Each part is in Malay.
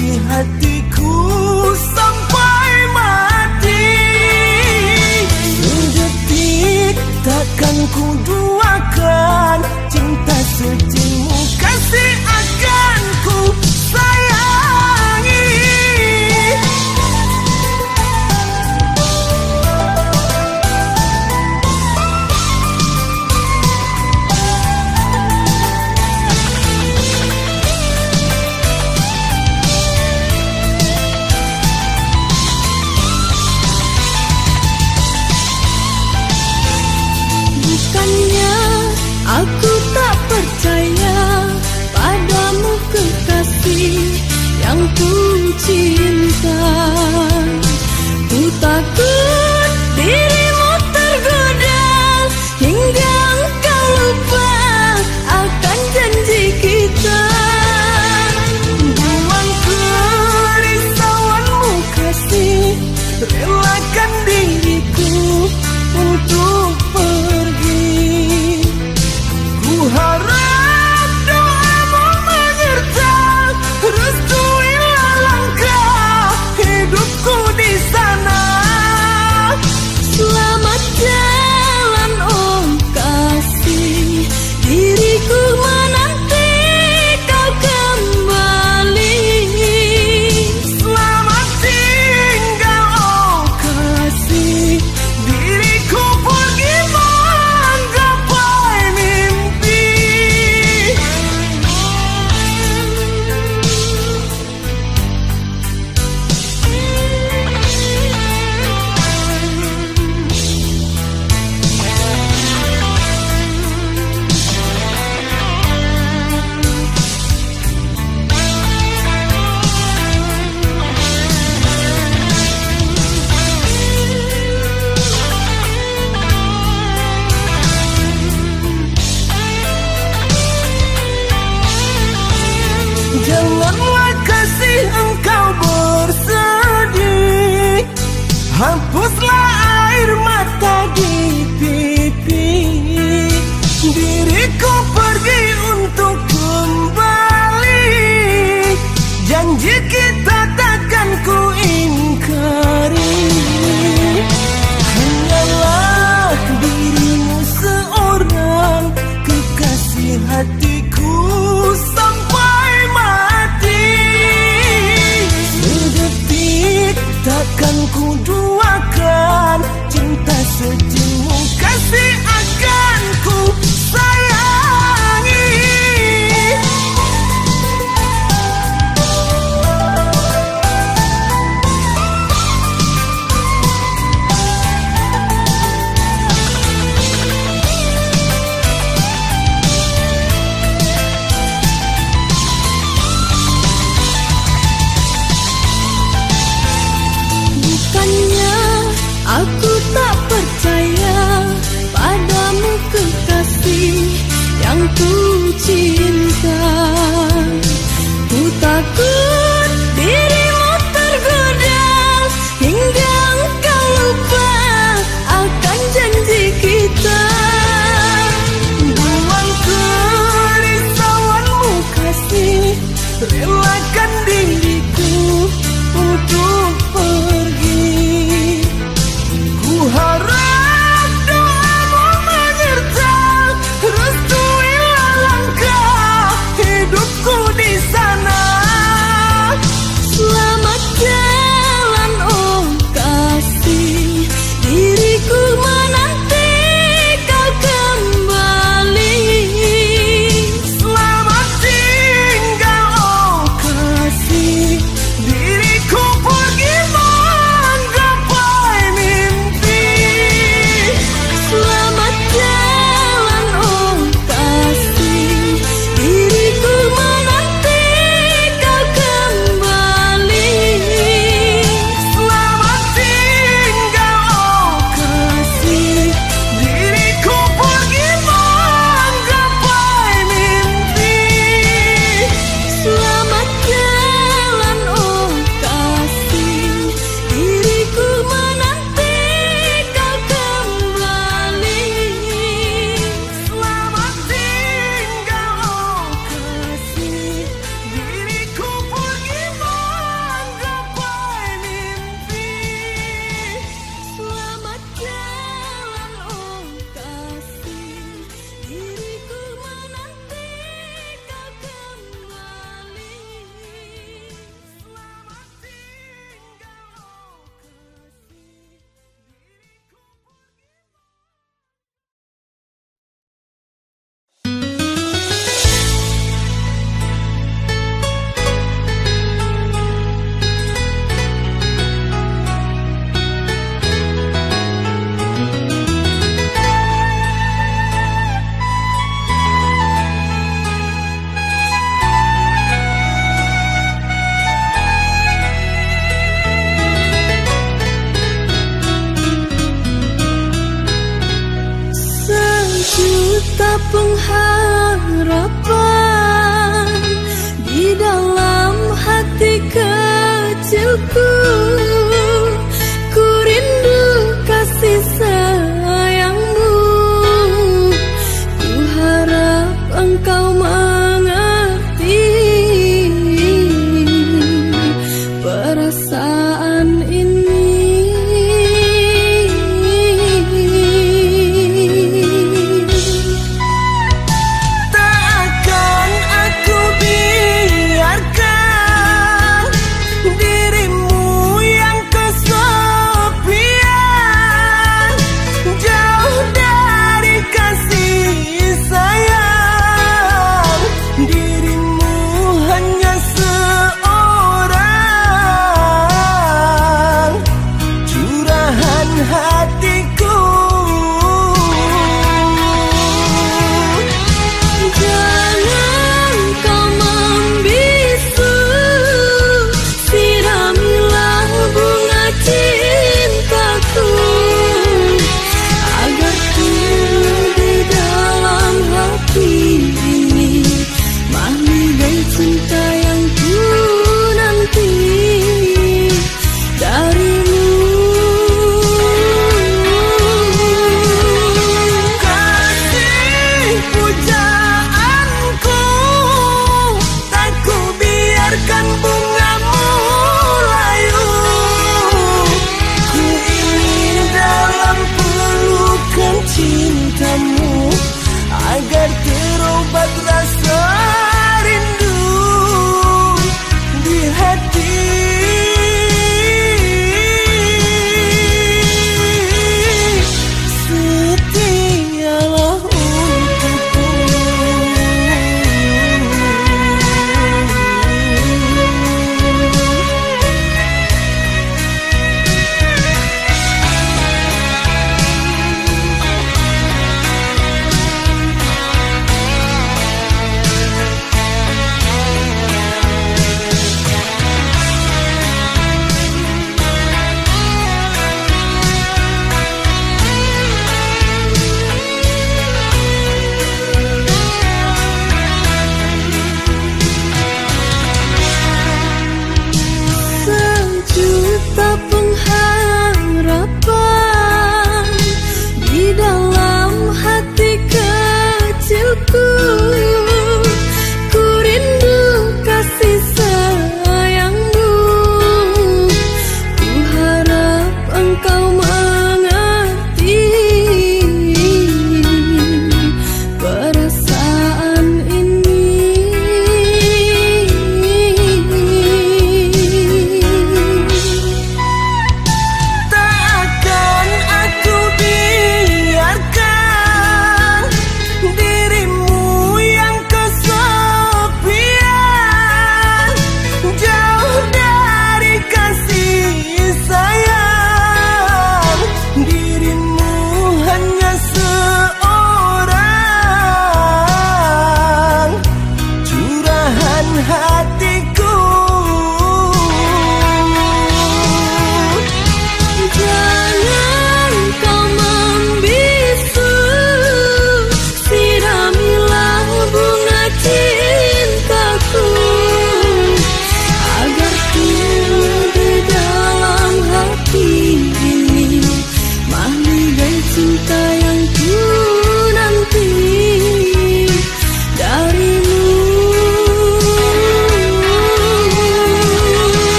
Kekasih hatiku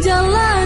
将来。